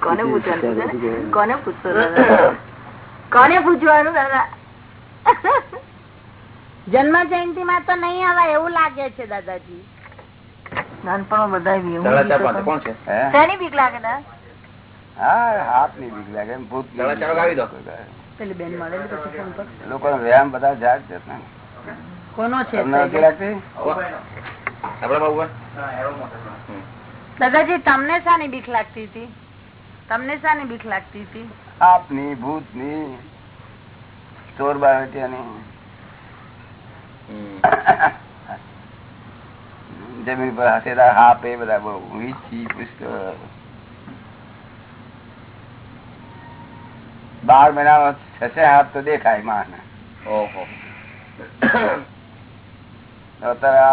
કોને પૂછવાનું કોને પૂછવાનું કોને પૂછવાનું દાદા? જન્મ જયંતિ માં તો નહીં આવે એવું લાગે છે દાદાજી. નાનપણ બધા શેની બીક લાગે ના હા હાથની બીક લાગે ભૂત પેલી બેન મળેલી લોકો વ્યાયામ બધા જાગ છે કોનો છે દાદાજી તમને શાની બીક લાગતી હતી? તમને શાની બીક લાગતી હતી? આપની ભૂતની ચોર બારટિયાની જમીન પર હસેલા હાપ એ બધા બહુ વીછી પુષ્કળ બાર મહિના છસે હાથ તો દેખાય માન અત્યારે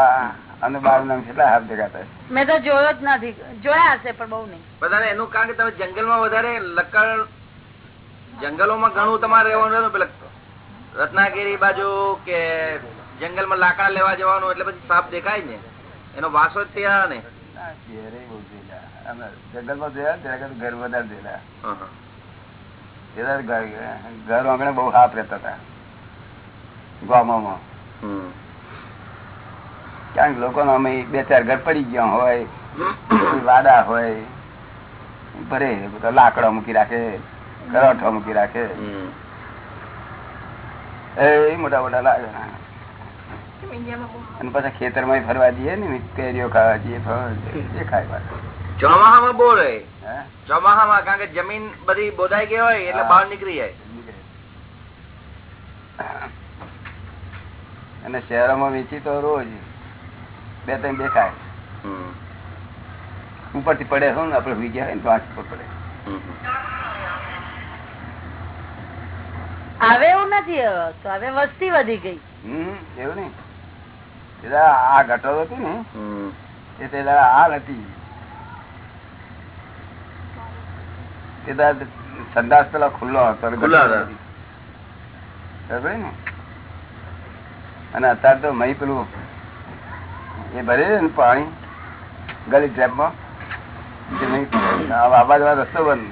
અને બાર નામ કેટલા હાથ દેખાતા મેં તો જોયો જ નથી. જોયા હશે પણ બહુ નહીં. બધાને એનું કારણ કે તમે જંગલમાં વધારે લકડ જંગલોમાં ઘણું તમારે રહેવાનું પેલા રત્નાગીરી બાજુ કે જંગલમાં લાકડા લેવા જવાનું એટલે પછી સાપ દેખાય ને? એનો વાસો જ ત્યાં ને. જંગલમાં જોયા ઘર વધારે જોયેલા. હં, હં. ત્યારે ઘર ઘર આંગણે બહુ હાફ રહેતા હતા. ગામોમાં. હમ. કારણ કે લોકો અમે બે ચાર ઘર પડી ગયા હોય વાડા હોય ભરે લાકડા મૂકી રાખે કરોઠો મૂકી રાખે. એ મોટા મોટા લાગે. અને પછી ખેતરમાં ફરવા જઈએ ને કેરીઓ ખાવા જઈએ એ ખાય. ચોમાહામાં બહુ રહે. ચોમાહામાં કારણ કે જમીન બધી બોધાઈ ગઈ હોય એટલે બહાર નીકળી જાય. અને શહેરોમાં વેચી તો રોજ. બે ત્રણ દેખાય. ઉપરથી પડે હોય ને આપડે ગયા હોય તો આંખ પર પડે. હવે એવું નથી હવે વસ્તી વધી ગઈ. હમ એવું નઈ પેલા આ ગટર હતી ને એ પેલા હાલ હતી. પેલા સંદાસ પેલા ખુલ્લો હતો ને? અને અત્યારે તો મહી પેલું એ ભરે છે ને પાણી? ગલી ટ્રેપમાં આવા જવા રસ્તો બંધ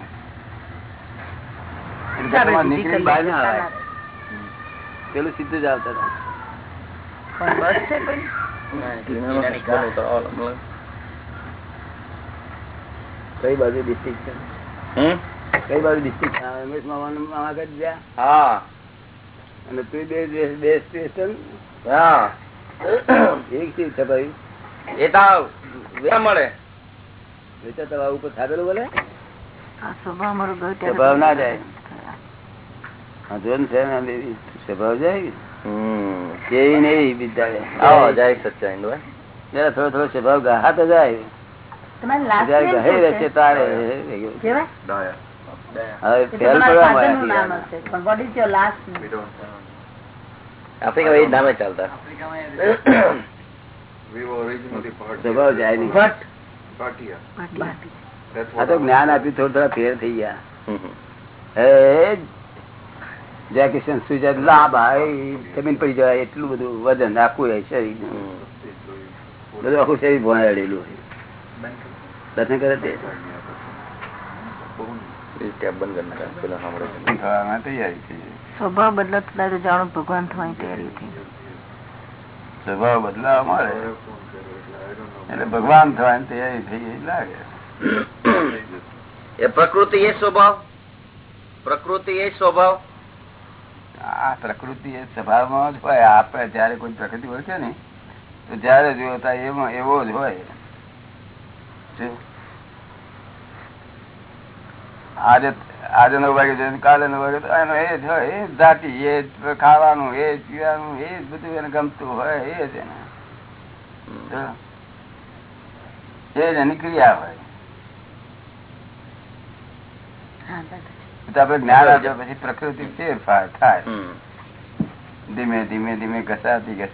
એટલે બહાર ના આવે. પેલું સીધું જ આવતા હતા. પણ બસ છે કોઈ? બાજુ ડિસ્ટ્રિક્ટ છે? કઈ બાજુ ડિસ્ટ્રિક્ટ રમેશ મામા ઘર જ્યાં? હા. અને તું બે બે- બે સ્ટેશન હા. એક ચીજ છે ભાઈ. એ તો મળે. વેચા તળાવ ઉપર સાધેલું બોલે સ્વભાવ ના જાય. જોન થોડો થોડો સ્વભાવ ગહા જાય. હવે ફેલ કરવા મળ્યા હશે. પણ what is your last name? Africa એ નામે ચાલતા સ્વભાવ જાય નહીં આ તો જ્ઞાન આપ્યું થોડા થોડા ફેર થઈ ગયા હમ. હે જય કિશન સુજાત લા ભાઈ જમીન પડી જવાય એટલું બધું વજન આખું હોય શરીર બધું આખું શરીર ભણાયેલું હોય દર્શન કરે તે બંધ કરી પેલા સાંભળે છે. તૈયારી થઈ જાય. સ્વભાવ બદલાતા તો જાણો ભગવાન થવાની તૈયારી થઈ સ્વભાવ બદલાવા મળે. એટલે ભગવાન થવાની તૈયારી થઈ લાગે. એ પ્રકૃતિ એ સ્વભાવ? પ્રકૃતિ એ સ્વભાવ? આ પ્રકૃતિ એ સ્વભાવમાં જ હોય. આપણે જયારે કોઈ પ્રકૃતિ હોય છે ને તો જયારે જોયો એમાં એવો જ હોય. આજે આજે નવ વાગે જોઈએ કાલે નવ વાગે એનો એ જ હોય એ જ જાતિ એ જ ખાવાનું એ જ પીવાનું એ જ બધું એને ગમતું હોય એ જ એને. એ જ એની ક્રિયા હોય. હા દાદાજી. તો આપણે જ્ઞાન આપ્યા પછી પ્રકૃતિ ફેરફાર થાય. ધીમે ધીમે ધીમે ઘસાતી ઘસ.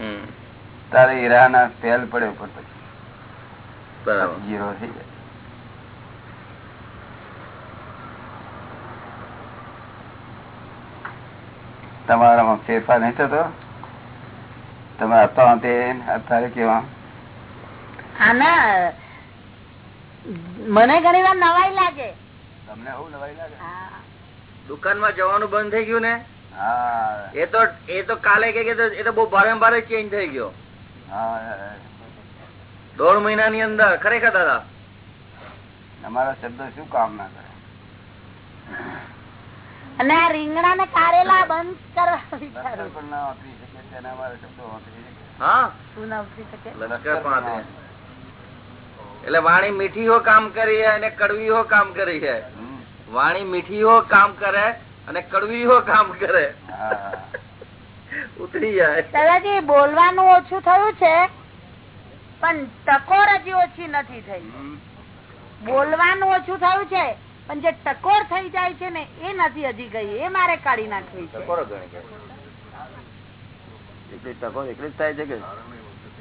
હમ. તારે હીરાના તેલ પડે ઉપર પછી. બરાબર. જીરો થઈ જાય. તમારામાં ફેરફાર નહીં થતો? તમે હતા તે અત્યારે કેવા? મને ઘણી વાર નવાઈ લાગે. તમને એવું નવાઈ લાગે? દુકાનમાં જવાનું બંધ થઈ ગયું ને? હા. એ તો એ તો કાલે કે કે એ તો બહુ ભારે ભારે ચેન્જ થઈ ગયો. હા દોઢ મહિનાની અંદર. ખરેખર દાદા? અમારા શબ્દો શું કામ ના કરે? અને આ રીંગણા ને કારેલા બંધ કરવા લશ્કર પણ ના વાપરી શકે તેના અમારા શબ્દો વાપરી શકે. હા? શું ના ઉતરી શકે? લશ્કર પણ એટલે વાણી મીઠી હો કામ કરી અને કડવી હો કામ કરી છે. વાણી મીઠી હો કામ કરે અને કડવી હો કામ કરે. ઉતરી જાય. દાદાજી બોલવાનું ઓછું થયું છે પણ ટકોર હજી ઓછી નથી થઈ. બોલવાનું ઓછું થયું છે પણ જે ટકોર થઈ જાય છે ને એ નથી હજી ગઈ. એ મારે કાઢી નાખવી ટકોર એકલી જ થાય છે કે?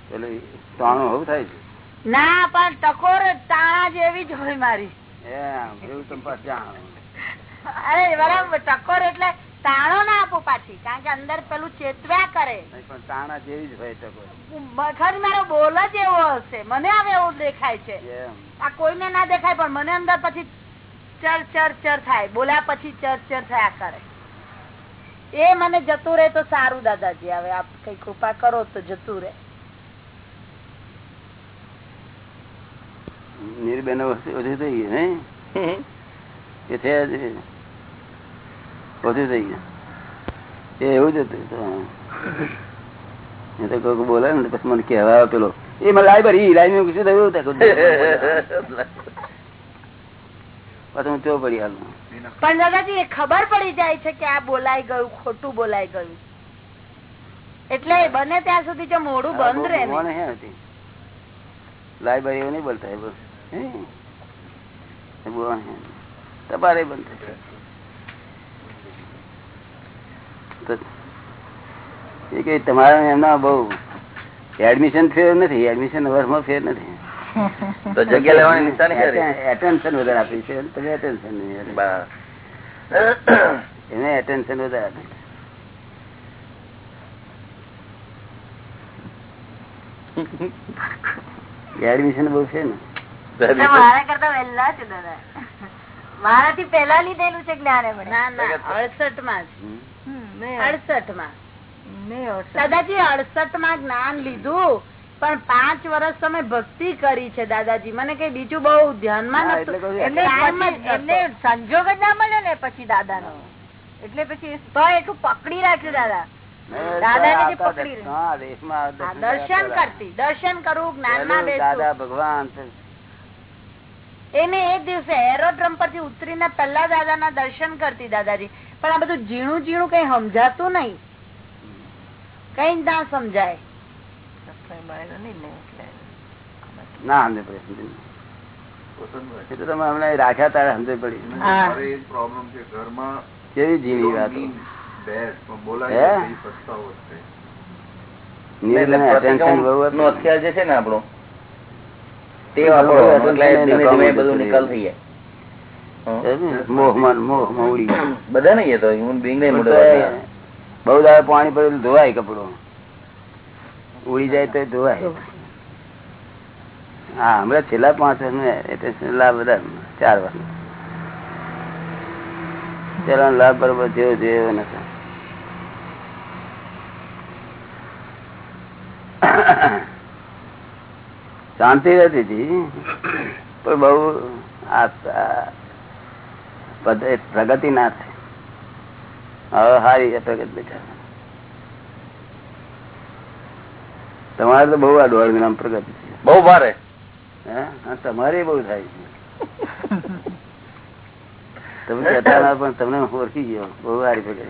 પેલું તાણું એવું થાય છે? ના પણ ટકોર તાણા જેવી જ હોય મારી. અરે બરાબર ટકોર એટલે તાણો ના આપો પાછી કારણ કે અંદર પેલું ચેતવ્યા કરે. પણ તાણા જેવી જ હોય ટકોર. ખરી મારો બોલ જ એવો હશે. મને હવે એવું દેખાય છે. આ કોઈને ના દેખાય પણ મને અંદર પછી ચર ચર ચર થાય. બોલ્યા પછી ચર ચર થયા કરે. એ મને જતું રહે તો સારું, દાદાજી. હવે આપ કઈ કૃપા કરો તો જતું રહે. ઓછું થઈ એ એવું જ હતું એ તો બોલે પછી મને કહેવા પેલો એ મને લાઈબ્રેરી લાઈબ્રેરી શું થયું. પછી હું ચો પડી હાલ પણ દાદાજી ખબર પડી જાય છે કે આ બોલાઈ ગયું ખોટું બોલાઈ ગયું. એટલે બને ત્યાં સુધી જો મોડું બંધ રહે મોને હે હતી લાઈબ્રેરી એવું નહીં બોલતા એ બસ બોલે. તમારે બંધ થશે એ કઈ તમારા એમના બહુ એડમિશન ફેર નથી એડમિશન વર્ષમાં ફેર નથી. તો જગ્યા લેવાની નિશાની એટેન્શન વધારે આપી છે. તમે એટેન્શન નહીં બા. એને એટેન્શન વધારે આપી. એડમિશન બહુ છે ને. મારા કરતા વહેલા છે દાદા. મારાથી પેલા લીધેલું છે જ્ઞાન ના ના અડસઠમાં. અડસઠ. માં દાદાજી અડસઠમાં જ્ઞાન લીધું. પણ પાંચ વર્ષ તમે ભક્તિ કરી છે દાદાજી. મને કઈ બીજું બહુ ધ્યાનમાં એટલે સંજોગ જ ના મળ્યો ને પછી દાદા નો એટલે પછી એટલું પકડી રાખ્યું દાદા. દર્શન દર્શન કરતી દર્શન કરવું જ્ઞાનમાં દાદા ભગવાન એને એ દિવસે એરોડ્રમ પરથી ઉતરીને પહેલા દાદાના દર્શન કરતી દાદાજી. પણ આ બધું ઝીણું ઝીણું કઈ સમજાતું નહીં. કઈ ના સમજાય. ના સમજે પડી. છે ઘરમાં કેવી જીવી વાત? અત્યાર જે છે. ને આપણો તે આપણો ધીમે ધીમે બધું નિકાલ થઈ બહુ દાડે પાણી પડેલું ધોવાય કપડું. ઉડી જાય તો ધોવાય હા, હમણાં છેલ્લા પાંચ વર્ષ એટલે બધા ચાર વર્ષ. પેલા લાભ બરોબર જેવો જેવો નથી. શાંતિ રહેતી હતી, પણ આ પ્રગતિ ના થઈ. હવે હારી પ્રગતિ બેઠા તમારે તો બહુ આ દોઢ મહિના પ્રગતિ છે. બહુ ભારે. તમારે બહુ થાય છે. તમે કહેતા ના પણ તમને ઓળખી ગયો. બહુ સારી પ્રગતિ.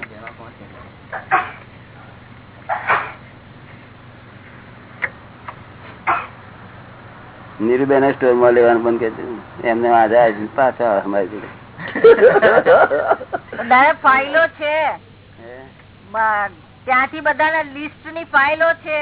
નીરુબેન સ્ટોરમાં લેવાનું બંધ કે એમને આધાર પાછા અમારી જોડે. ફાઇલો છે. ત્યાંથી બધાના લિસ્ટની ફાઇલો છે.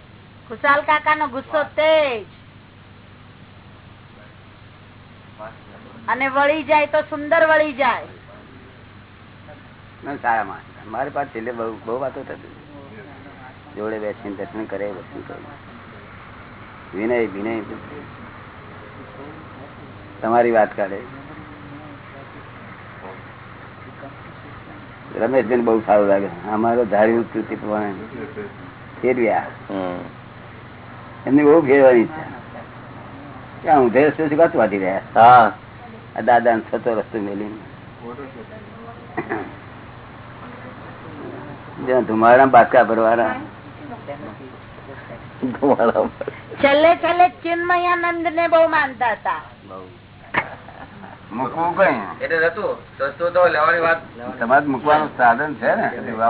ખુશાલ કાકા નો ગુસ્સો તેજ અને વળી જાય તો સુંદર વળી જાય. સારા માણસ મારી પાસે છેલ્લે બહુ બહુ વાતો થતી જોડે બેસીને દર્શન કરે દર્શન કરે. વિનય વિનય. તમારી વાત કાઢે. રમેશભાઈ બહુ સારું લાગે અમારો ધાર્યું પ્રમાણે ફેરવ્યા એમની બહુ ઘેરવાની છે. ક્યાં ઊંધે રસ્તે શું કાચ વાટી રહ્યા? હા. દાદા ને છતો રસ્તો મેલી જ્યાં ધુમાડા બાટકા ભરવાના. છેલ્લે છેલ્લે ચિન્મયાનંદ ને બહુ માનતા હતા. મૂકવું કઈ? એટલે હતું સસ્તું તો લેવાની વાત? તમારે મૂકવાનું સાધન છે ને?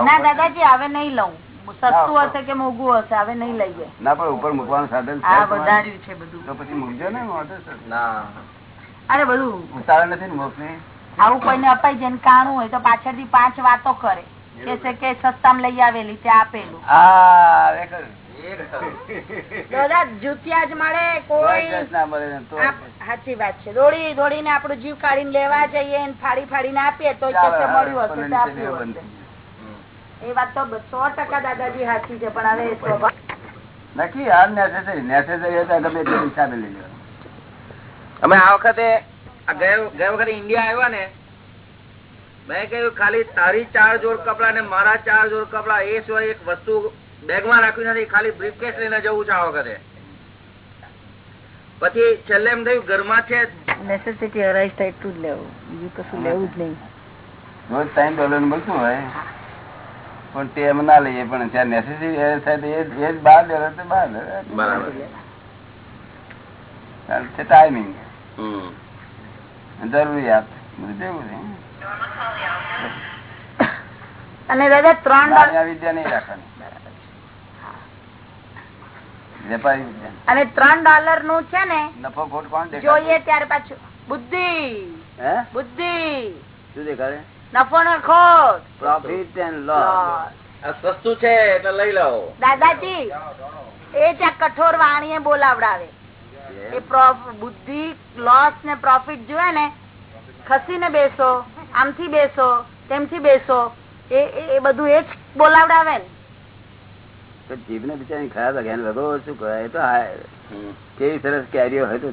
ના દાદાજી હવે નહીં લઉં. સસ્તું હશે કે મોંઘું હશે? હવે નહીં લઈએ. ના પણ ઉપર મૂકવાનું સાધન છે આ વધાર્યું છે બધું. તો પછી મૂકજો ને ના. અરે બધું ઉતાવળ નથી ને મોકલી. આવું કોઈને અપાય જેને કાણું હોય તો પાછળથી પાંચ વાતો કરે. કે છે કે સસ્તામાં લઈ આવેલી તે આપેલું. દાદા જુતિયા જ મળે કોઈ સાચી વાત છે. દોડી દોડીને આપણું જીવ કાઢીને લેવા જઈએ ને ફાડી ફાડીને આપીએ તો મળ્યું આપ્યું હશે. એ વાત તો સો ટકા દાદાજી સાચી છે પણ હવે સ્વભાવ નક્કી આ necessary. necessary હોય ગમે તે હિસાબે લઈ લેવાનું. અમે આ વખતે ગયા ગયા વખતે ઇન્ડિયા આવ્યા ને મેં કહ્યું ખાલી તારી ચાર જોડ કપડા ને મારા ચાર જોડ કપડા એ સિવાય એક વસ્તુ બેગમાં રાખ્યું નથી ખાલી બ્રીફકેસ લઈને જવું છે આ વખતે. પછી છેલ્લે એમ થયું ઘરમાં છે નેસેસિટી અરાઈઝ થાય એટલું જ લેવું. બીજું કશું લેવું જ નહીં. રોજ ત્રણ ડોલર મળતું હોય. પણ તે એમ ના લઈએ પણ જ્યાં નેસેસરી થાય તો એ જ- બહાર ડોલર તો ડોલર. બરાબર. કારણ ટાઈમિંગ જરૂરિયાત બધું જેવું છે? અને દાદા ત્રણ ડોલર વિદ્યા નહીં રાખવાની. અને ત્રણ ડોલરનું છે ને નફો ખોટ કોણ જોઈએ ત્યારે પાછું. બુદ્ધિ. હે? બુદ્ધિ. શું દેખાડે? નફો ને ખોટ પ્રોફિટ એન્ડ લોસ આ સસ્તું છે એટલે લઈ લો દાદાજી એ જ આ કઠોર વાણીએ બોલાવડાવે. એ બુદ્ધિ લોસ ને પ્રોફિટ જોયે ને ખસીને બેસો આમથી બેસો તેમથી બેસો એ એ- બધું એ જ બોલાવડાવે ને. તો જીભને બિચારી ખરાબ લાગે એને વગો શું કહે એ તો કેવી સરસ કેરીઓ હોય તો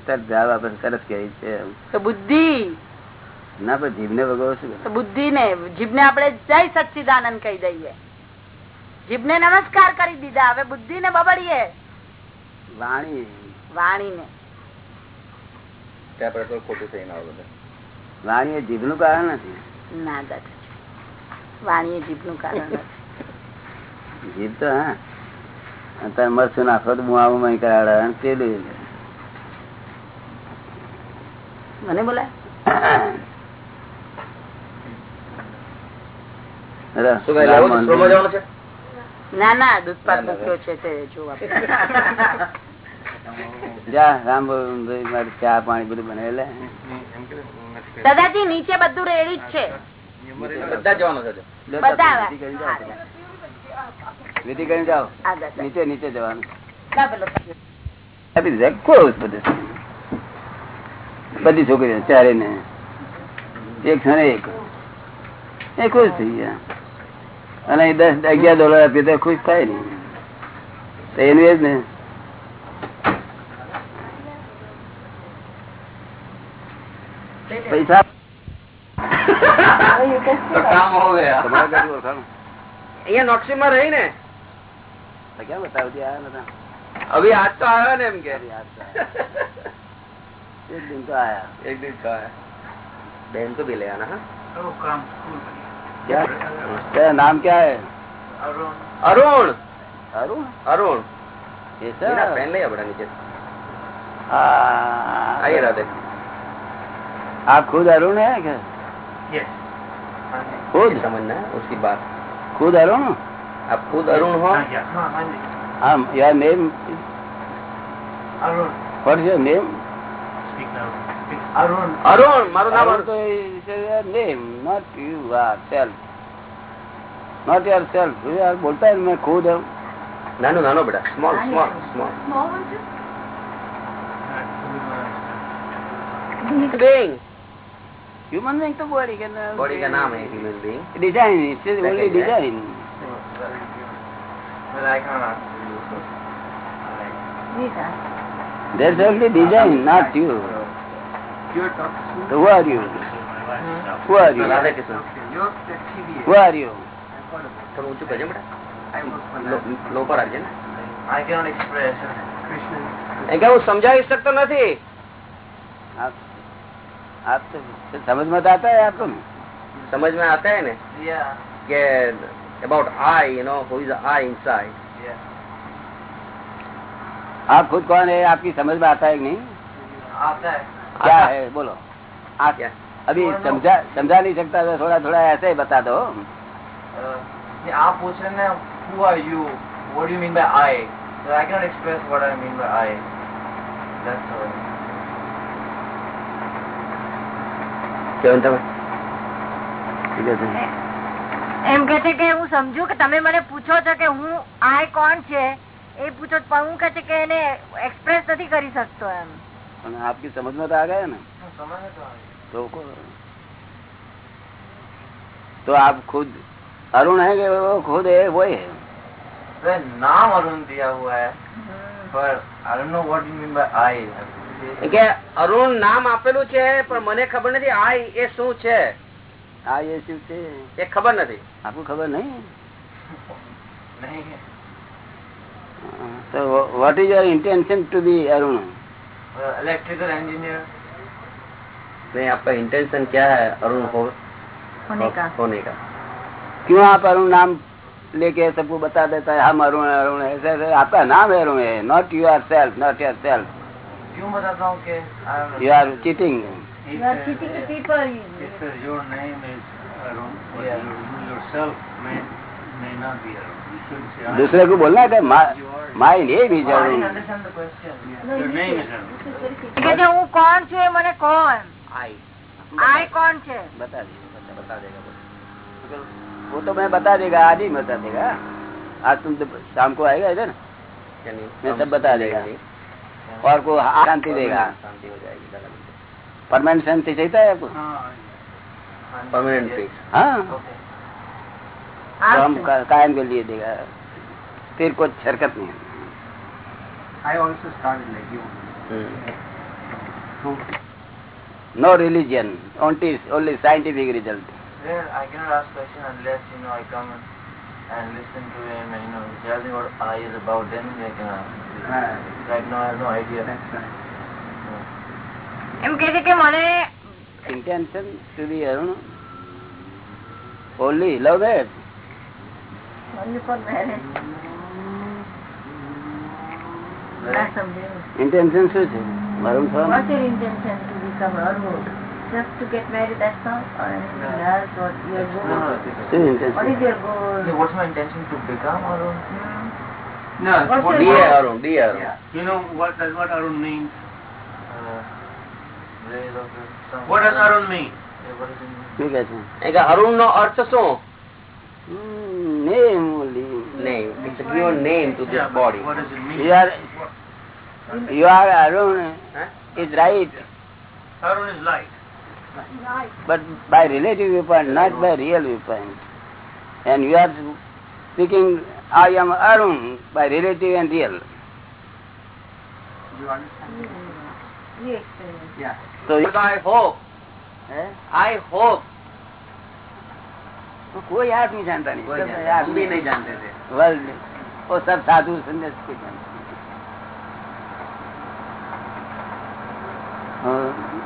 સરસ કેરી છે બુદ્ધિ. ના પણ જીભને ભગવો શું? બુદ્ધિ ને જીભને આપણે જય સચિદાનંદ કહી દઈએ. જીભને નમસ્કાર કરી દીધા હવે બુદ્ધિ ને બબડીએ. વાણી. વાણી ને ખોટું થઈને આવું બધું. વાણી એ જીભનું કારણ નથી. ના દાદા વાણીએ જીભનું કારણ નથી. જીભ તો હા. અત્યારે મરશું નાખો તો હું આવું મહી કરાવડે પેલું મને બોલાય? ચા પાણી બધું બને દાદાજી નીચે બધું રેડી જ છે. વિધિ કરી નીચે જવાનું. બધી છોકરીઓ ચારે ને એક ને એક. ખુશ થઈ ગયા. અને દસ અગિયાર ડોલર આપીએ તો ખુશ થાય ને તો એનું એ જ ને પૈસા બેન તો બી લેવાના હા કામ क्या? तेरा नाम क्या है? अरुण। अरुण। अरुण? ये मेरा सर पेन नहीं है बड़ा नीचे। आइए राधे। आप खुद अरुण है क्या? खुद? समझना है उसकी बात। खुद अरुण? आप खुद अरुण हो? हाँ यार name Arun. What is your name? Arun. Arun. Maru naam Arun. Arun is your name, not you yourself. Not yourself. You are बोलता है मैं खुद हूँ. नानो नानो बेटा. Small, small, small. Small one too. Being. Human being तो body का नाम. बॉडी का नाम है human being. Design. It's only design. But I can't So who are you? Who are you? Radha Krishna Who are you? થોડું ઊંચું કરજે બેટા લો- લો પર રાખજે ને I cannot express. એ કે હું સમજાવી શકતો નથી आप आप तो समझ में तो आता है आपको સમજ में आता है ने Yeah. કે about I you know who is I inside Yeah. आप खुद कौन है आपकी समझ में आता है कि नहीं आता है. क्या आता- है बोलो आप क्या? अभी समझा समझा नहीं सकता तो थोड़ा थोड़ा ऐसे ही बता दो Uh, नहीं, आप पूछ रहे हैं ना who are you? What do you mean by I? So I cannot express what I mean by I. That's all. કેવું તમે ठीक है सर। એમ કે છે કે હું સમજુ કે તમે મને પૂછો છો કે હું આય કોણ છે એ પૂછો છો, પણ હું કે છે કે એને એક્સપ્રેસ નથી કરી શકતો એમ પણ आपकी समझ में तो आ गया ना हाँ, समझ में तो आ गया. तो तो आप खुद अरुण है कि वो खुद है वो है वह नाम अरुण दिया हुआ है पर I don't know what you mean by I. એ કે અરુણ નામ આપેલું છે પણ મને ખબર નથી આ એ શું છે हाँ ये शिव थे એ ખબર નથી आपको खबर नहीं नहीं है. तो what is your intention to be Arun Electrical engineer नहीं आपका इंटेंशन क्या है अरुण हो होने का होने का क्यों आप अरुण नाम लेके सबको बता देता है हम अरुण हैं, अरुण हैं। ऐसे ऐसे आपका नाम है अरुण है not you are self not yourself क्यों बताता हूँ. You are cheating You are cheating the people. Uh, your name is Arun, Yeah. you, you yourself may, may not be Arun. You should say, I- दूसरे को बोलना है my name is Oh, I didn't Arun understand the question. Your name is Arun. કે છે હું કોણ છું એ મને કહો એમ आई આય કોણ છે बता दीजिए बता देगा बोलो। वो तो मैं बता देगा आज ही बता देगा आज तुम तो शाम को आएगा इधर यानी मैं हम सब बता देगा नहीं, और को शांति देगा शांति हो जाएगी दादा परमानेंट शांति चाहिए है आपको हाँ, परमानेंट पीस हाँ Okay. तो हम का- कायम के लिए देगा फिर कुछ हरकत नहीं I also started like you. No religion only only scientific result Well, I cannot ask question unless you know I come and listen to him and you know he tells me what I is about. Then I can ask. Right now I have no idea. એમ કે છે કે મને intention to be Arun only love that ના સમજાયું. intention શું છે મારું થવાનું What's your intention to become Arun? Just to get married, that's all? Or anything else? What your No, goal? no, શું What intention is your goal? Okay, what's my intention to become Arun? Hmm? No, What's what, your DA goal? Arun DA Arun you know what does what Arun means? Uh, rays of the sun. What does Arun mean? Yeah, what does it mean? શું કહે છે એ કે અરુણ નો અર્થ શું name only name it's a given name to this Yeah, body What does it mean? you are you are Arun Huh? is right Arun is light. but by relative viewpoint not by real viewpoint and you are speaking I am Arun by relative and real You understand? You experience. Yeah. so you, I hope eh? I hope तो कोई आप नहीं जानता नहीं भी नहीं जानते थे वर्ल्ड वो सब साधु संन्यास के जानते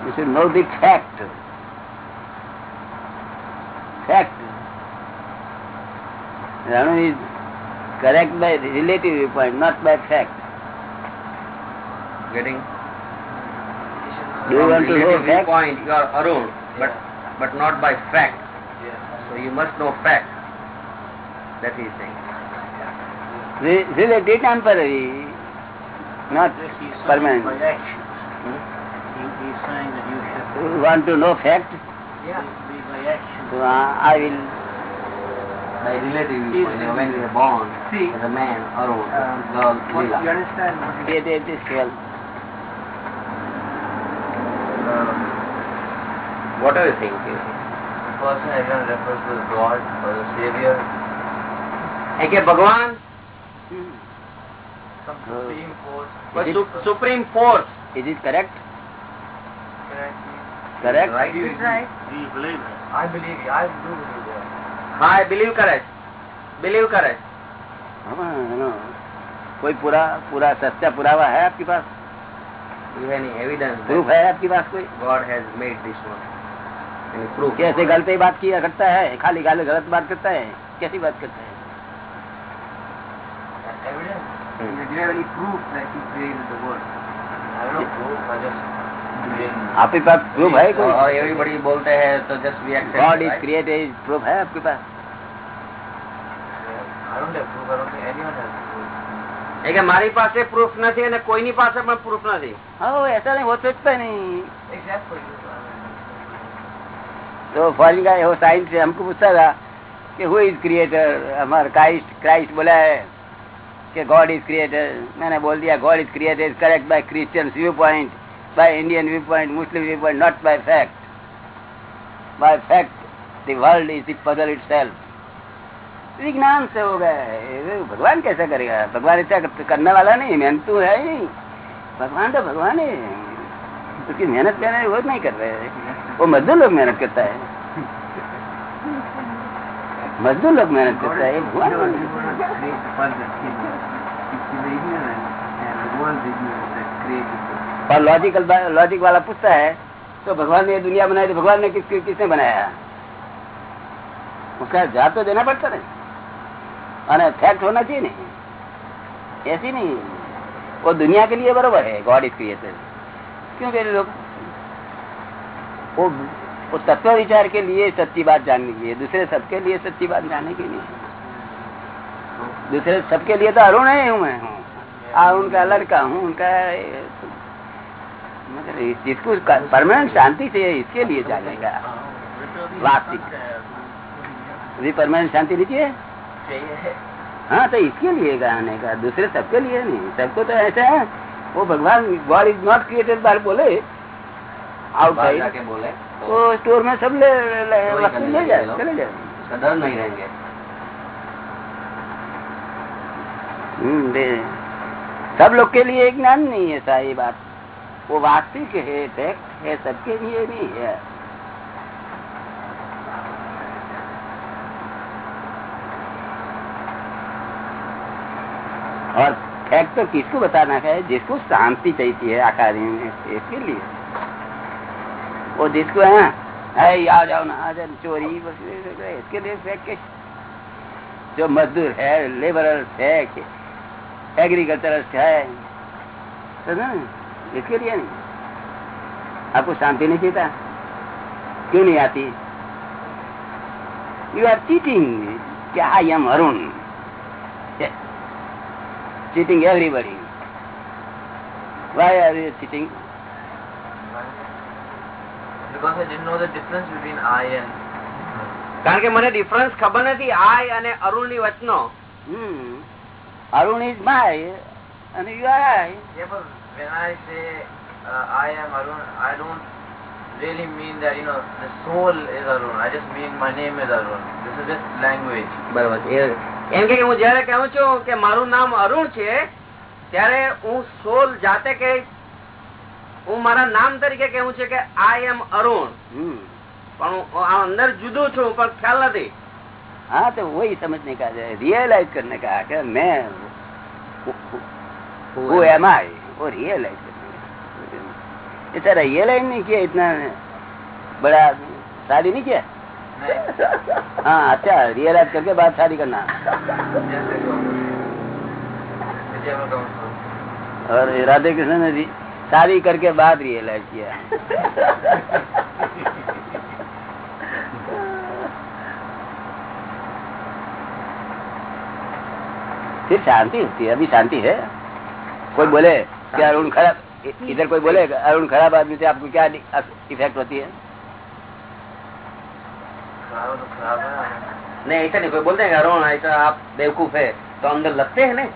you should know the fact fact Ranu is correct by relative viewpoint not by fact getting do you want to know relative fact viewpoint you are Arun but but not by fact. So you must know fact. That he is saying. This is a temporary, not permanent. Hmm? He, he's saying that you should. Hmm? You want to know fact? Yeah. Be by action. Uh, I will. By relative, when you are born, see, as a man or a um, girl, you understand what um, you it is well. What are you thinking? person everyone refers to as God or the Savior, એ કે ભગવાન some supreme force. Is it- supreme force Is it correct? Correct. Correct? Right. Do you believe it? I believe you. I do believe that. હા એ believe કરે છે believe કરે છે हाँ, no. कोई पूरा पूरा सच्चा पुरावा है आपके पास You have any evidence proof that है आपके पास कोई God has made this one? Any proof? कैसे गलत ही बात किया करता है खाली गाली गलत बात करता है कैसी बात करता है Evidence? Hmm. Do you have any proof that he created the world? I don't know proof. I just doing. आपके पास प्रूफ है कोई और everybody बोलते हैं तो just we accept God it, is right? Created proof है आपके पास I don't have proof. I don't think anyone has proof. એ કે મારી પાસે પ્રૂફ નથી અને કોઈની પાસે પણ પ્રૂફ નથી हाँ ऐसा नहीं हो सकता नहीं Except for you. तो फॉरन का वो साइंस से हमको पूछता था कि हु इज़ क्रिएटर हमारा क्राइस्ट क्राइस्ट बोला है कि गॉड इज़ क्रिएटर मैंने बोल दिया God is created correct by Christian view point by Indian view point Muslim view point not by fact by fact the world is the puzzle itself विज्ञान से हो ये भगवान कैसा करेगा? भगवान ऐसा कर- करने वाला नहीं मेहनत है ही। भगवान तो भगवान है। उसकी मेहनत करने वो नहीं कर रहे हैं वो मजदूर लोग मेहनत करता है मजदूर लोग मेहनत करता है ये भगवान नहीं। और लॉजिकल लॉजिक वाला पूछता है तो भगवान ने ये दुनिया बनाई तो भगवान ने किस किसने बनाया उसका जवाब तो देना पड़ता नहीं અને ફેક્ટ होना चाहिए नहीं ऐसी नहीं वो दुनिया के लिए बरोबर है गॉड इज क्रिएटेड क्योंकि लोग? वो वो तत्व विचार के लिए सच्ची बात जानने के लिए दूसरे सबके लिए सच्ची बात जानने के लिए। दूसरे सबके लिए तो अरुण है हूँ मैं हूँ। उनका लड़का हूँ उनका इसको परमानेंट शांति से इसके लिए जाने का वास्तविक परमानेंट शांति लीजिए। हाँ तो इसके लिए गाने का दूसरे सबके लिए नहीं। सबको तो ऐसा है। वो भगवान गॉड इज़ नॉट क्रिएटेड बार बोले। आउटसाइड बोले। तो स्टोर में सब ले वस्तु ले जाए। चले जाए। डर नहीं रहेंगे। हम्म, दे- सब लोग के लिए ज्ञान नहीं है सारी बात। वो वास्तविक है फैक्ट है सबके लिए नहीं है। और फैक्ट तो किसको बताना है? जिसको शांति चाहिए आकार इसके लिए। वो जिसको है "ऐ, आ जाओ ना आ जाओ चोरी बस इसके लिए फैक्ट जो मजदूर है लेबरर है एग्रीकल्चरस्ट है तो इसके लिए नहीं। आपको शांति नहीं चाहिए क्यों नहीं आती? यू आर चीटिंग क्या I am Arun cheating everybody. Why are you cheating? Because I didn't know the difference between I and કારણ કે મને ડિફરન્સ ખબર નથી આઈ અને અરુણની વચનો અરુણ ઇઝ માય અને you are I when i say uh, i am arun i don't really mean that you know the soul is arun i just mean my name is arun this is just language બરાબર એમ કે હું જયારે કહું છું કે મારું નામ અરુણ છે ત્યારે હું સોલ જાતે કે હું મારા નામ તરીકે કહું છું કે આઈ એમ અરુણ Hmm. પણ હું આ અંદર જુદું છું પણ ખ્યાલ નથી हाँ तो वही समझने का है रियलाइज करने का कि मैं वो एम आई वो रियलाइज करने का इतना रियलाइज नहीं किया इतना बड़ा शादी नहीं किया नहीं, हाँ अच्छा रियलाइज़ करके बाद शादी करना। को. और राधे कृष्ण ने शादी करके बाद रियलाइज़ किया। फिर शांति होती है, अभी शांति है। कोई बोले क्या अरुण खराब, इधर कोई बोले अरुण खराब आदमी से आपको क्या इफ़ेक्ट होती है? तो नहीं ऐसा नहीं कोई बोलते हैं अरुण ऐसा आप बेवकूफ़ है तो अंदर लगते हैं नहीं?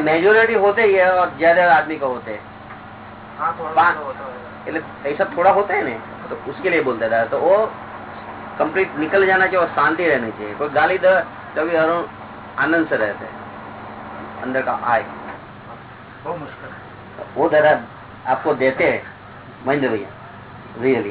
मेजोरिटी होते ही है और ज़्यादा आदमी का होते हैं। ऐसा थोड़ा होता है। ना तो उसके लिए बोलते था तो वो कंप्लीट निकल जाना चाहिए और शांति रहनी चाहिए। कोई गाली दो तो तभी अरुण आनंद से रहते अंदर का आय। बहुत मुश्किल है। वो दादा आपको देते है महेंद्र भैया। रियली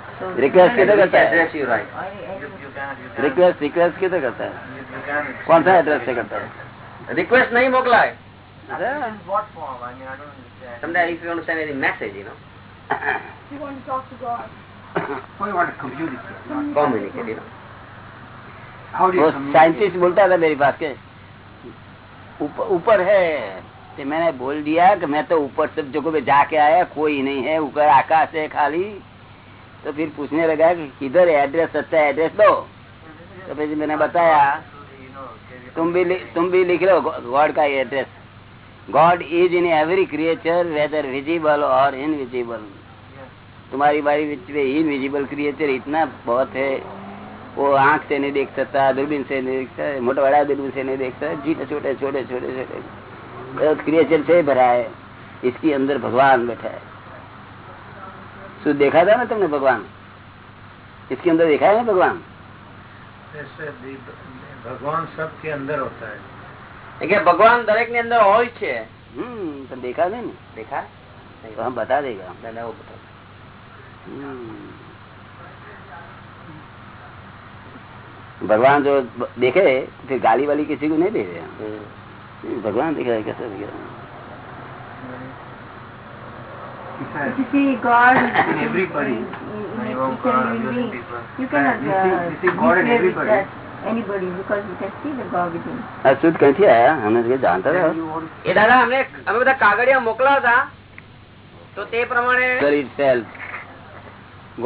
रिक्वेस्ट किधर करता है? रिक्वेस्ट रिक्वेस्ट किधर करता है? कौन सा एड्रेस से करता है? रिक्वेस्ट नहीं मोकला है। अच्छा। साइंटिस्ट बोलता था मेरी बात के ऊपर है। तो मैंने बोल दिया कि मैं तो ऊपर सब जगह पे जाके आया कोई नहीं है ऊपर आकाश है खाली। तो फिर पूछने लगा कि किधर एड्रेस सच्चा एड्रेस दो। तो फिर मैंने बताया, तुम भी तुम भी लिख लो गॉड का address God is in every creature whether visible और इनविजिबल तुम्हारी बारी में इनविजिबल क्रिएचर इतना बहुत है। वो आँख से नहीं देख सकता, दूरबीन से नहीं देख सकता मोटा बड़ा दूरबीन से नहीं देख सकता जीते छोटे छोटे छोटे छोटे। क्रिएचर से भरा है। इसके अंदर भगवान बैठा है। शुद्ध देखा था ना तुमने भगवान इसके अंदर देखा है ना भगवान जैसे भी भगवान सबके अंदर होता है એ કે ભગવાન દરેક ની અંદર હોય છે हम्म तो देखा नहीं ना દેખા तो हम बता देगा ના, ના, એવું બતાવો. हम्म। भगवान जो ब- देखे फिर गाली वाली किसी को नहीं दे रहे हैं। હમ. भगवान दिखा है कैसे दिखा है? He If says, you see God In everybody. in, in, I in won't each go and around living using being, people. you cannot You see- uh, you see God in declare with everybody. that anybody because you can see the God within. Achyut कैसे आया हमने तो जानता था then you want એ દાદા અમને અમે બધા કાગળિયા મોકલાતા તો તે પ્રમાણે For itself,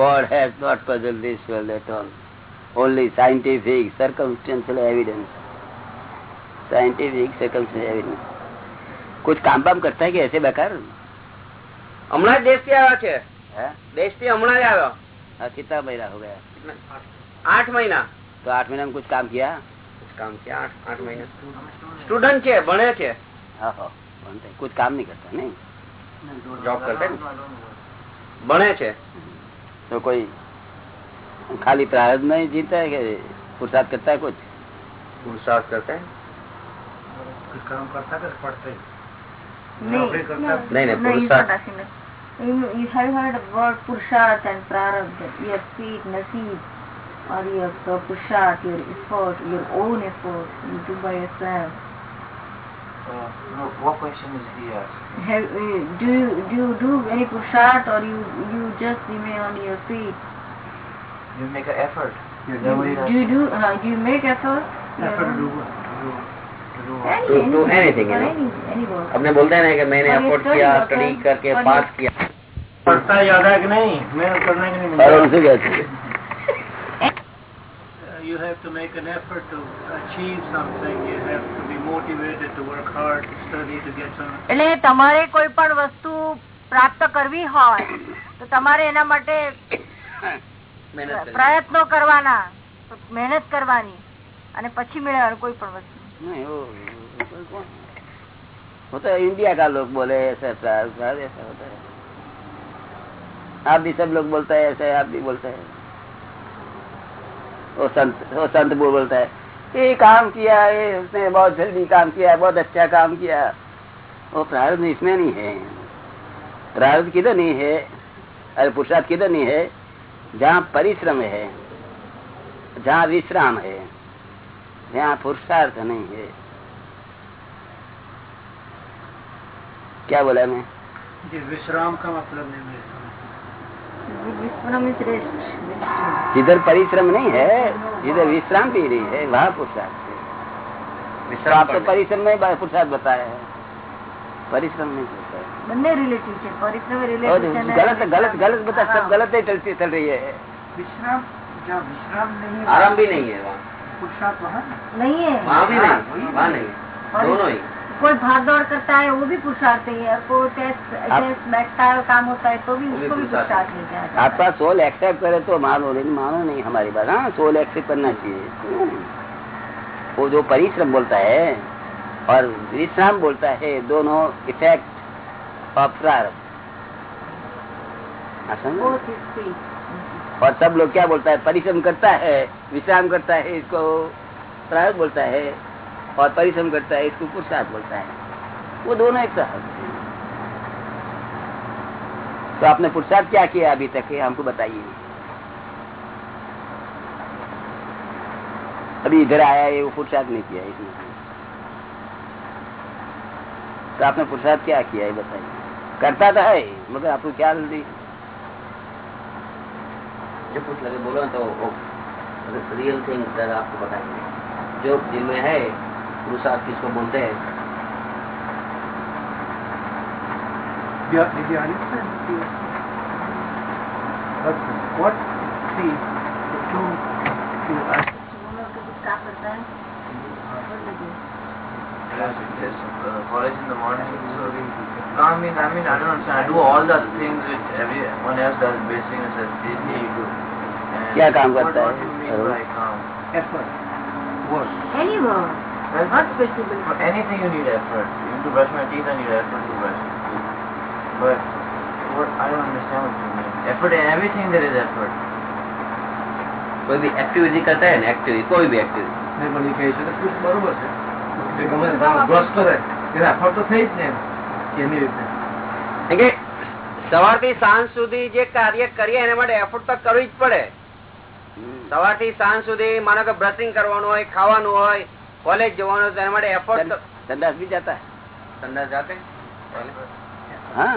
God has not puzzled this world at all. Only scientific, circumstantial evidence. Scientific, circumstantial evidence. कुछ काम वाम करता है कि ऐसे बेकार હમણાં દેશથી આવ્યા છે. દેશથી હમણાં જ આવ્યો. કિतना મહિના હો ગયા? આઠ મહિના. તો આઠ મહિના કુછ કામ કયા કામ આઠ મહિના. સ્ટુડન્ટ છે ભણે છે. કુછ કામ નહીં કરતા નહીં? જોબ કરતા ભણે છે. તો કોઈ ખાલી પ્રાર્થ નહીં જીતા કે પુરસાદ કરતા No, નહીં નહીં પુરુષાર્થ You have heard about word and Prarabdha. You have seen or you have uh, your effort, your own effort, you do by yourself. Uh, no, what question is he asking? Have, uh, do, you, do you do any Purshat or you, you just remain on your feet? You make an effort. You do, you, do you do, uh, do you make effort? Effort yeah. do? Any, To any, do anything, you for know. any, any work. अपने बोलते हैं ना कि मैंने और ये afford study किया होता स्टडी है, करके और ये- पास किया पढ़ता ज्यादा है कि नहीं मेहनत करने की नहीं और मिलता उनसे कहते हैं you have to make an effort to achieve something. You have to be motivated to work hard, to study, to get some. એટલે તમારે કોઈ પણ વસ્તુ પ્રાપ્ત કરવી હોય તો તમારે એના માટે मेहनत करके। પ્રયત્નો કરવાના મહેનત કરવાની અને પછી મેળવવાનું કોઈ પણ વસ્તુ नहीं, वो तो इंडिया का लोग बोले, ऐसा ऐसा होता है। आप भी सब लोग बोलता है, ऐसा आप भी बोलते हैं। संत, वो संत वो बोलता है, ये काम किया उसने बहुत जल्दी काम किया बहुत अच्छा काम किया वो प्रारब्ध इसमें नहीं है। प्रारब्ध किधर नहीं है? अरे पुरुषार्थ किधर नहीं है? जहाँ परिश्रम है, जहाँ विश्राम है। यहाँ पुरुषार्थ नहीं है क्या बोला मैं ये विश्राम का मतलब नहीं मेरे समझ विश्राम is rest. resting. जिधर परिश्रम नहीं है जिधर विश्राम भी नहीं है वहाँ पुरुषार्थ है વિશ્રામ आप तो પર परिश्रम में बा- पुरुषार्थ बताया है परिश्रम नहीं होता है બંને રિલેટિવ છે પરિશ્રમ और રિલેટિવ છે ને गलत गलत गलत बता सब આરામ. गलत ही चलती चल रही है विश्राम जहाँ विश्राम नहीं है આરામ भी नहीं है वहाँ पुरुषार्थ वहाँ नहीं। है। वहाँ भी हाँ, नहीं वहाँ नहीं दोनों ही। कोई भाग दौड़ करता है वो भी पुरुषार्थ ही है। कोई टेस्ट टेस्ट बैठता है काम होता है तो भी उसको भी पुरुषार्थ नहीं कहा आपका सोल एक्सेप्ट करे तो मानो लेकिन मानो नहीं हमारी बात। हाँ सोल एक्सेप्ट करना चाहिए। वो जो परिश्रम बोलता है और विश्राम बोलता है दोनों इफ़ेक्ट ऑफ़ प्रारब्ध और सब लोग क्या बोलता है? परिश्रम करता है, विश्राम करता है इसको प्रारब्ध बोलता है और परिश्रम करता है इसको पुरुषार्थ बोलता है। वो दोनों एक साथ तो आपने पुरुषार्थ क्या किया अभी तक? ये हमको बताइए। अभी इधर आया है वो पुरुषार्थ नहीं किया इसमें तो आपने पुरुषार्थ क्या किया है बताइए। करता तो है, मगर आपको क्या जल्दी जो कुछ लगे बोलो ना तो वो रियल थिंग सर आपको बताएँगे जो दिल में है पुरुषार्थ किसको बोलते हैं Yeah, did you understand? But what, see, the two, है दीजिए। Yes, yes, uh, college in the morning. So, no, I mean, I mean, I don't understand. I do all the things which everyone else does, basic necessity you do. And क्या काम what- करता what है? do you mean by calm? effort, work. Any word, Well, not specific. For anything you need effort. Even to brush my teeth, I need effort to brush my teeth. But what I don't understand what you mean. Effort in everything there is effort. कोई भी activity करता है ना activity कोई भी activity નહીં પણ એ કહે છે તો ખુશ બરોબર છે જે ગમે તે તમે બ્રશ કરે એને એફર્ટ તો થઈ જ ને એમ. એની રીતે કેમ કે સવારથી સાંજ સુધી જે કાર્ય કરીએ એના માટે એફર્ટ તો કરવી જ પડે સવારથી સાંજ સુધી માનો કે બ્રશિંગ કરવાનું હોય ખાવાનું હોય કોલેજ જવાનું હોય તો એના માટે એફર્ટ संदास भी जाता है સંદાસ જાતે हाँ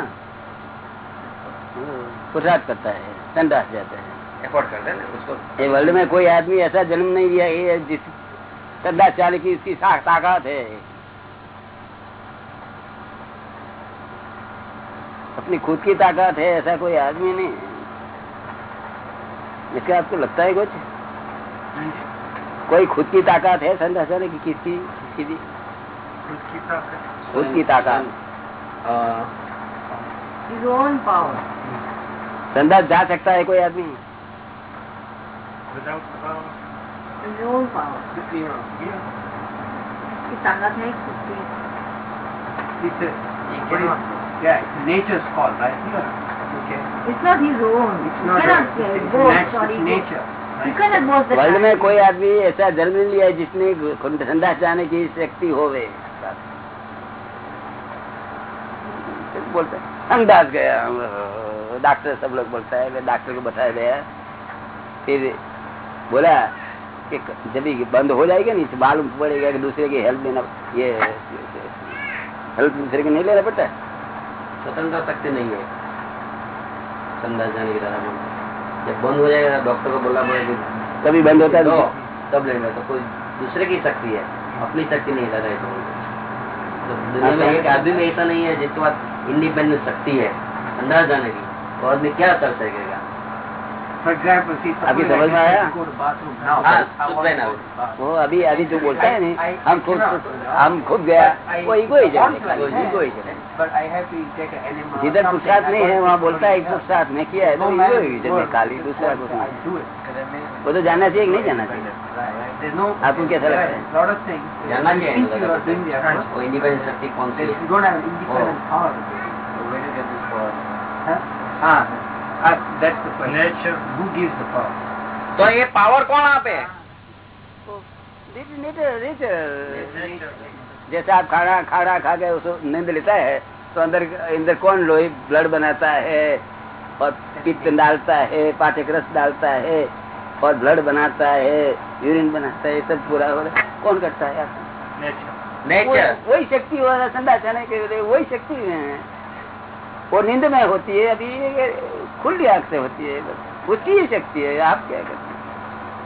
पुरुषार्थ करता है संदास जाता है एफर्ट करते हैं ना उसको ये वर्ल्ड में कोई आदमी ऐसा जन्म नहीं लिया ये जिस संदास चाले की इसकी सा- ताकत है अपनी खुद की ताकत है ऐसा कोई आदमी नहीं है इसका आपको लगता है कुछ? कोई खुद की ताकत है संदास चाले की किसकी किसकी भी? खुद की ताकत? खुद की ताकत। અ, His own power. संदास जा सकता है कोई आदमी? Without power. His own power. Yeah, yeah. उसकी ताकत है खुद की। It's a, what Okay. It's not his own. It's you cannot say nature. World में कोई आदमी ऐसा जन्म नहीं लिया है जिसने खुद संदास जाने की शक्ति होवे बोलते हैं, संदास गया डॉक्टर सब लोग बोलता है डॉक्टर को बताया गया फिर बोला कि जब ये बंद हो जाएगा नहीं तो मालूम पड़ेगा कि दूसरे की हेल्प लेना ये हेल्प दूसरे की नहीं लेना पड़ता है स्वतंत्र शक्ति नहीं है जाने की तरह जब बंद हो जाएगा डॉक्टर को बोला कभी बंद होता है तो तब लेंगे तो कोई दूसरे की शक्ति है। अपनी शक्ति नहीं लगाई तो। तो दुनिया में एक आदमी भी ऐसा नहीं है जिसके पास इंडिपेंडेंट शक्ति है अंदाज जाने की। तो आदमी क्या कर सकेगा? समझ में आया? हाँ, में हो। वो अभी अभी जो बोलता है नहीं हम खुद हम खुद गया। ही। I जाने ही जाने. जिधर I नहीं है वहाँ बोलता है. पुरुषार्थ नहीं किया है तो ही जाने just दूसरा. वो तो जानना चाहिए नहीं जानना चाहिए. आपको कैसा लगता है? वो इंडिपेंडेंट शक्ति कौन सी Then है जैसे आप खाना खाना खा के उसको नींद लेता है तो अंदर अंदर कौन लोही ब्लड बनाता है और पित्त डालता है पाचक रस डालता है और ब्लड बनाता है यूरिन बनाता है सब पूरा हो रहा है। कौन करता है वही शक्ति हो रहा के लिए वही शक्ति है। वो नींद में होती है अभी खुली आग से होती है उसकी ही शक्ति है आप क्या करते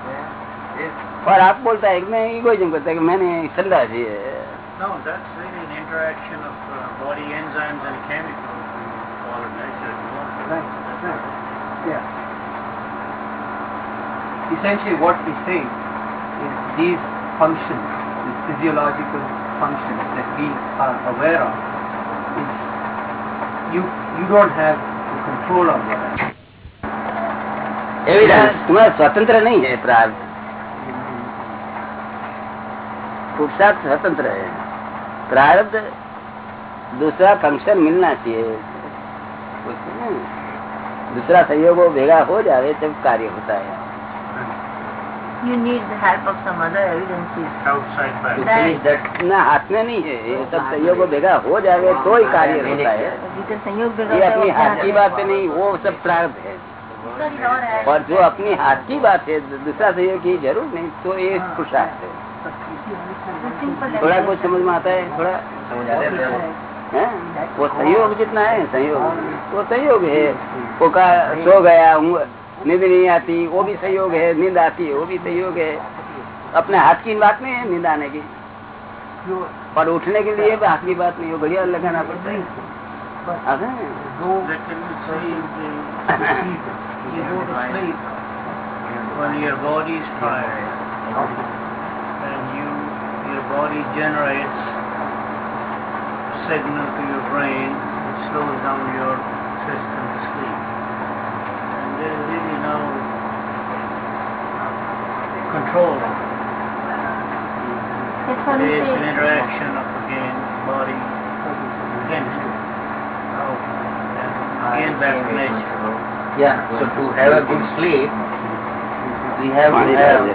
हैं? और आप बोलता है मैं इगोइजम करता है कि मैंने संदा जी है। No, that's really an interaction of uh, body enzymes and chemicals. You call it nature if you want to. Right, that's right. Yeah. Essentially what he's saying is these functions, these physiological functions that we are aware of, is you you don't have the control of that. Evidence तुम्हारा स्वतंत्र नहीं है प्रार्थ पुरुषार्थ स्वतंत्र है प्रारब्ध दूसरा function मिलना चाहिए। दूसरा सहयोग भेगा हो जाए तब कार्य होता है। You need the help of some other evidences. Outside by टू ना हाथ में नहीं है ये सब सहयोग भेगा हो जाए तो ही कार्य होता है। जिधर ये अपनी हाथ की बात नहीं वो सब प्रारब्ध है। और जो अपनी हाथ की बात है दूसरा सहयोग की ज़रूर नहीं तो ये पुरुषार्थ है। थोड़ा कुछ समझ में आता है थोड़ा? समझ आ रहा है? हैं? वो सहयोग जितना है सहयोग वो सहयोग है। वो का सो गया हूँ नींद नहीं आती वो भी सहयोग है नींद आती है वो भी सहयोग है। अपने हाथ की बात नहीं है नींद आने की। पर उठने के लिए भी हाथ की बात नहीं है बढ़िया लगाना पड़ता है। है? when your body is tired your body generates a signal to your brain which slows down your system to sleep. And there's really no control over it. It's an interaction of again body chemistry. Again back to nature. Yeah, so to have a good sleep, we have to have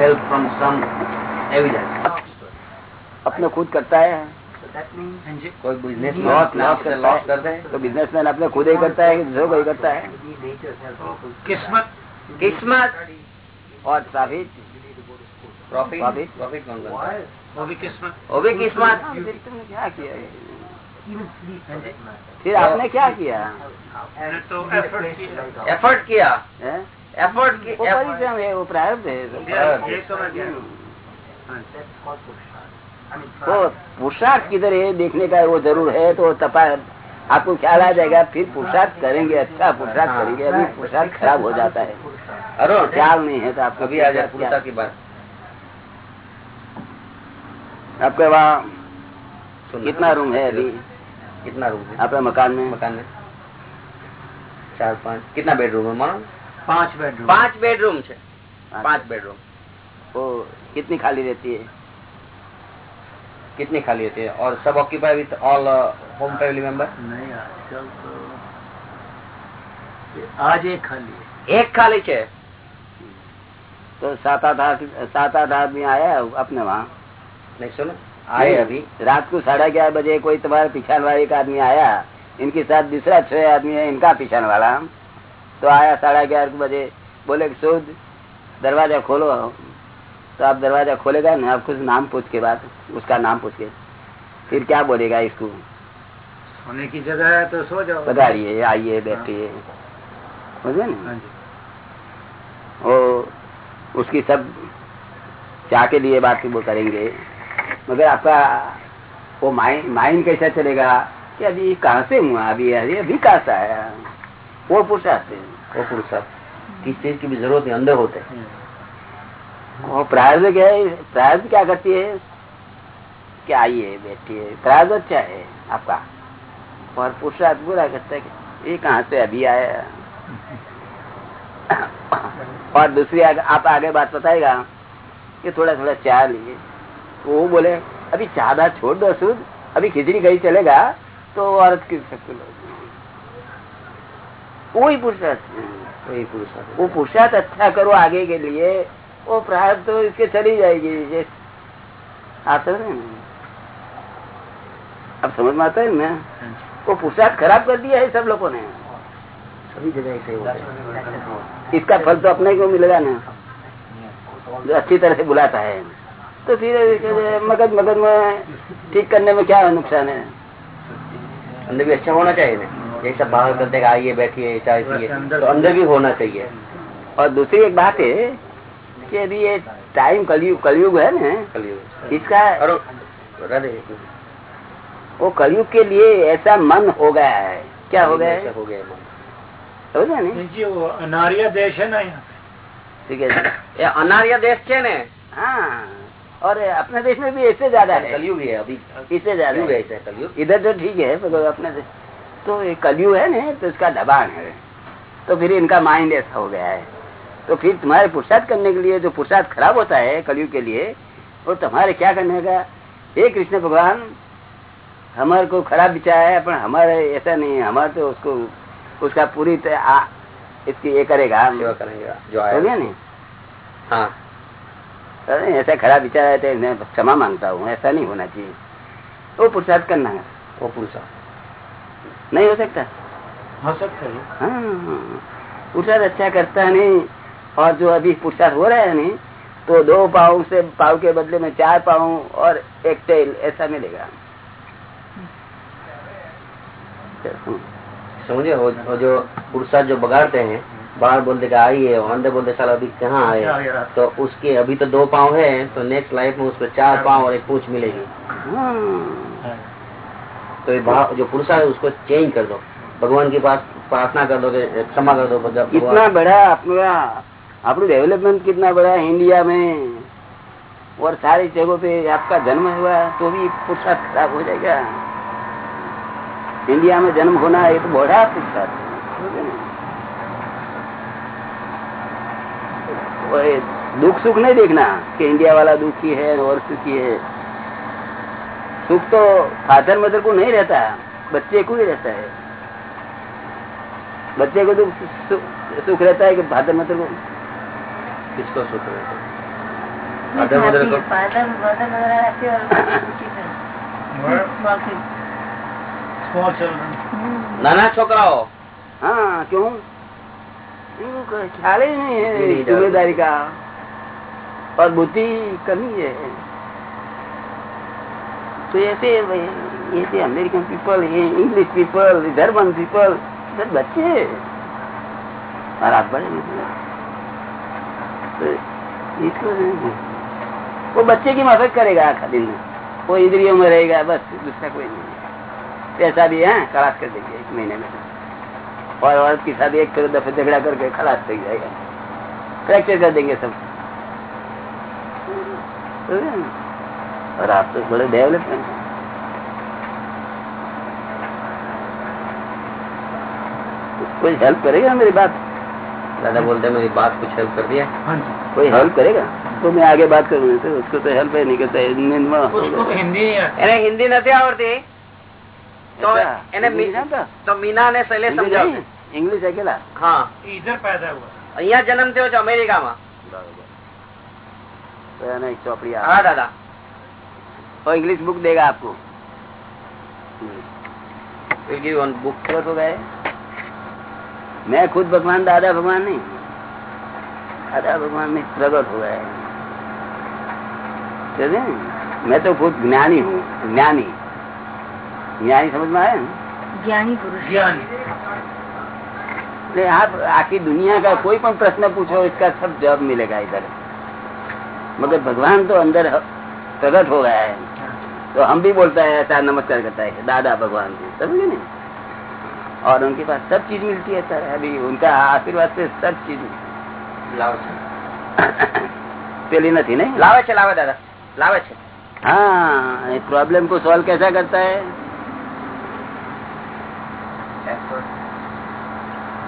help from some evidence. अपने खुद करता है। कोई business में loss अपने loss loss करते है। हैं तो बिजनेसमैन अपने खुद ही करता है कि दूसरों को ही करता है। किस्मत। किस्मत। और प्रॉफिट प्रॉफिट Profit? प्रॉफिट कौन करता है? वो भी किस्मत। वो भी किस्मत। फिर तुमने क्या किया? फिर आपने क्या किया? तो एफर्ट किया। एफर्ट किया? है? एफर्ट की वो परिश्रम है वो प्रारब्ध है। तो हूँ तो पुरुषार्थ किधर है? देखने का वो ज़रूर है तो तपा आपको ख्याल आ जाएगा फिर पुरुषार्थ करेंगे अच्छा पुरुषार्थ करेंगे अभी पुरुषार्थ खराब हो जाता है। अरे ख्याल नहीं है तो आपको अभी आ जाए की बात? आपके वहाँ कितना रूम है अभी? कितना रूम है? आपके मकान में? मकान में। चार पाँच। कितना बेडरूम है मानो पाँच बेडरूम पाँच बेडरूम છે पाँच बेडरूम वो कितनी खाली रहती है? कितनी खाली होती है और सब occupy with all home family member नहीं आजकल तो आज एक खाली है एक खाली છે तो सात आठ आठ सात आठ आदमी आया अपने वहाँ नहीं सुनो आए अभी रात को साढ़े ग्यारह बजे कोई तुम्हारे पिछान वाला एक आदमी आया इनके साथ दूसरा छह आदमी है इनका पिछान वाला तो आया साढ़े ग्यारह बजे बोले कि शोध दरवाजा खोलो तो आप दरवाज़ा खोलेगा ना आप कुछ नाम पूछ के बाद उसका नाम पूछ के। फिर क्या बोलेगा इसको? सोने की जगह है तो सो जाओ। पधारिए आइए बैठिए। समझे ना? हाँ वो उसकी सब चाह के लिए बात वो करेंगे। मगर आपका वो माइंड माइंड कैसा चलेगा? कि अभी कहाँ से हुआ? अभी अरे अभी कहाँ से आया? वो पुरुषार्थ है वो पुरुषार्थ किस चीज़ की भी ज़रूरत है अंदर होते। हैं। वो प्रार्थ क्या है? प्रार्थ क्या करती है? क्या आइए बैठिए। प्रार्थ अच्छा है आपका। और पुरुषार्थ बुरा करता है ये कहाँ से अभी आया? और दूसरी आगे, आप आगे बात बताएगा कि थोड़ा थोड़ा चाय लिए। तो वो बोले अभी चादा छोड़ दो शुद्ध अभी खिचड़ी कहीं चलेगा तो औरत की सकते लोग वही पुरुषार्थ वही पुरुषार्थ वो पुरुषार्थ अच्छा करो आगे के लिए। वो प्रारब्ध तो इसके चली जाएगी ये आता है। ना अब समझ में आता है ना? वो पुरुषार्थ खराब कर दिया है सब लोगों ने। सभी जगह ऐसे इसका फल तो अपने को मिलेगा ना। जो अच्छी तरह से बुलाता है। तो फिर मगज मगज में ठीक करने में क्या नुकसान है? अंदर भी अच्छा होना चाहिए ना। जैसा बाहर करते आइए बैठिए चाय पिए तो अंदर भी होना चाहिए। और दूसरी एक बात है कि अभी ये टाइम कलयुग कलयुग है ना? कलयुग। इसका वो कलयुग के लिए ऐसा मन हो गया है। क्या हो गया है? हो गया मन। हो गया नहीं जी वो अनार्य देश है ना ठीक है जी। ये अनार्य देश ને हाँ और अपने देश में भी इससे ज़्यादा है। कलयुग है अभी। इससे ज़्यादा कलयुग है। है कलयुग। इधर तो ठीक है पर अपने देश तो ये कलयुग है ना तो इसका दबाण है। तो फिर इनका माइंड ऐसा हो गया है। तो फिर तुम्हारे पुरुषार्थ करने के लिए जो पुरुषार्थ खराब होता है कलयुग के लिए वो तुम्हारे क्या करने का हे कृष्ण भगवान हमारे को खराब विचार है पर हमारे ऐसा नहीं है। हमारे तो उसको उसका पूरी तरह आ- इसकी ये करेगा। सेवा करेंगे जो हो आया नहीं? हाँ। अरे ऐसा खराब विचार है तो मैं क्षमा माँगता हूँ ऐसा नहीं होना चाहिए। वो पुरुषार्थ करना है। वो पुरुषा नहीं हो सकता? हो सकता है। हाँ पुरुषार्थ अच्छा करता नहीं। और जो अभी पुरुषार्थ हो रहे हैं नहीं तो दो पाँव से पाव के बदले में चार पाँव और एक टेल ऐसा मिलेगा। समझे? वो, वो जो पुरुषार्थ जो बगाड़ते हैं बाहर बोलते कि आइए और अंदर बोलते साल अभी कहाँ आए तो उसके अभी तो दो पाँव है तो नेक्स्ट लाइफ में उसको चार पाँव और एक पूछ मिलेगी। हाँ तो ये जो पुरुषा है उसको चेंज कर दो। भगवान के पास प्रार्थना कर दो क्षमा कर दो कितना बड़ा अपना આપણું डेवलपमेंट कितना बड़ा है इंडिया में और सारी जगहों पे आपका जन्म हुआ तो भी पुरुषार्थ खराब हो जाएगा इंडिया में जन्म होना ये तो बड़ा पुरुषार्थ है। समझे ना? और ये दुख सुख नहीं देखना कि इंडिया वाला दुखी है और सुखी है सुख तो फादर मदर को नहीं रहता बच्चे को ही रहता है बच्चे को तो सु- सुख रहता है कि फादर मदर को किसको सुख है अदर मदर को फादर मदर मदर happy और बाकी स्मॉल चिल्ड्रन નાના છોકરાઓ हाँ क्यों इनको ख्याल ही नहीं है नहीं जिम्मेदारी का और बुद्धि कमी है तो ऐसे भाई ऐसे अमेरिकन पीपल ये इंग्लिश पीपल जर्मन पीपल सब बच्चे और आप बड़े मतलब तो इसको वो बच्चे की मदद करेगा आखा दिन में। वो इंद्रियों में रहेगा, बस, दूसरा कोई नहीं पैसा भी है, खलास कर देंगे एक महीने में। और औरत के साथ एक दफे झगड़ा करके खलास कर जाएगा। फ्रैक्चर कर देंगे सब। समझे और आप तो बड़े डेवलपमेंट हैं। कोई हेल्प करेगा मेरी बात? दादा बोलते मेरी बात कुछ हेल्प कर दिया। कोई हेल्प हाँ। करेगा? तो मैं आगे बात करूँ तो उसको तो हेल्प नहीं करता हिंदी हिंदी નથી આવડતી તો એને તો મીના ને શૈલેષ સમજાવ ઇંગ્લિશ અકેલા હા ઇધર પેદા હુઆ અહીંયા જન્મ अमेरिका में। અમેરિકામાં और इंग्लिश बुक देगा आपको। बुक तो गए। मैं खुद भगवान दादा भगवान नहीं। दादा भगवान में प्रगट हुआ है। मैं तो खुद ज्ञानी हूँ ज्ञानी। ज्ञानी समझ में आया? ज्ञानी पुरुष। ज्ञानी। आप आखिर दुनिया का कोई पण प्रश्न पूछो इसका सब जवाब मिलेगा इधर। मगर भगवान तो अंदर प्रकट हो गया है। तो हम भी बोलता है ऐसा नमस्कार करता है दादा भगवान जी। समझे नहीं? और उनके पास सब चीज मिलती है सर अभी उनका आशीर्वाद से सब चीज લાવે છે पेली नहीं नहीं લાવે છે લાવે દાદા લાવે છે हाँ प्रॉब्लम को सॉल्व कैसा करता है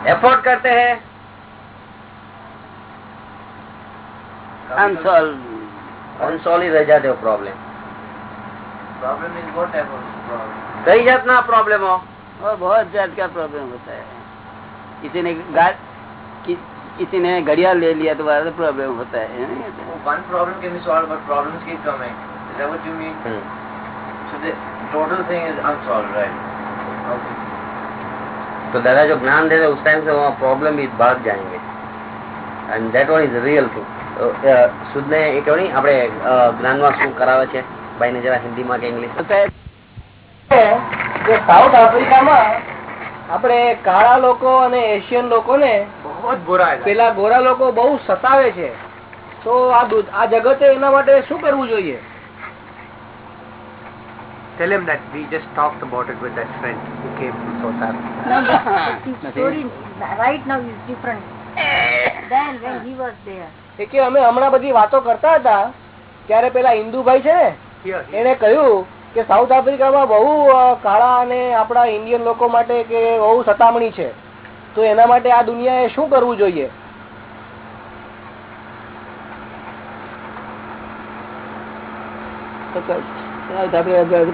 એફોર્ડ કરતે હે अनसॉल्व અનસોલ્વ ही रह जाते हो problem problem is what type of problem कई जातना प्रॉब्लम हो और बहुत जात का प्रॉब्लम होता है किसी ने गा कि, किसी ने घड़ियाल ले लिया तो बड़ा प्रॉब्लम होता है one problem can be solved but problems keep coming is that what you mean so the total thing is unsolved right okay तो दादा जो ज्ञान दे रहे उस टाइम से वहाँ प्रॉब्लम भी भाग जाएंगे and that one is real thing સુદ ને એ કેવું નહીં આપણે જ્ઞાનમાં શું કરાવે છે ભાઈ ને જરા હિન્દીમાં કે ઇંગ્લિશ કે સાઉથ આફ્રિકામાં આપણે કાળા લોકો અને એશિયન લોકોને પેલા ગોરા લોકો બહુ સતાવે છે તો આ આ જગતે એના માટે શું કરવું જોઈએ Tell him that we just talked about it with that friend who came from South Africa. Story right now is different than when he was there. કે અમે હમણાં બધી વાતો કરતા હતા ત્યારે પેલા હિન્દુભાઈ છે ને એને કહ્યું કે સાઉથ આફ્રિકામાં બહુ કાળા અને આપણા ઇન્ડિયન લોકો માટે કે બહુ સતામણી છે. તો એના માટે આ દુનિયાએ શું કરવું જોઈએ?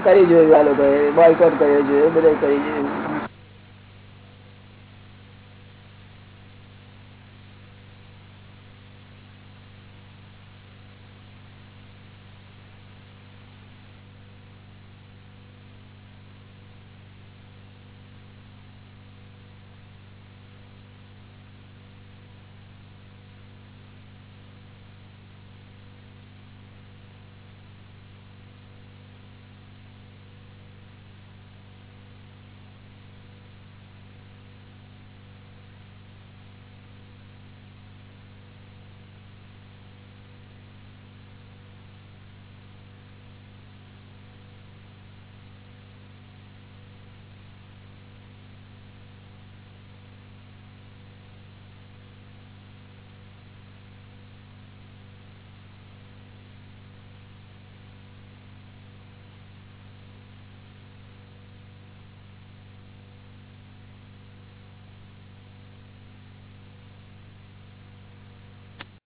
કરી જોયું આ લોકોએ બોયકોટ કર્યો જોઈએ બધા કરી જોયું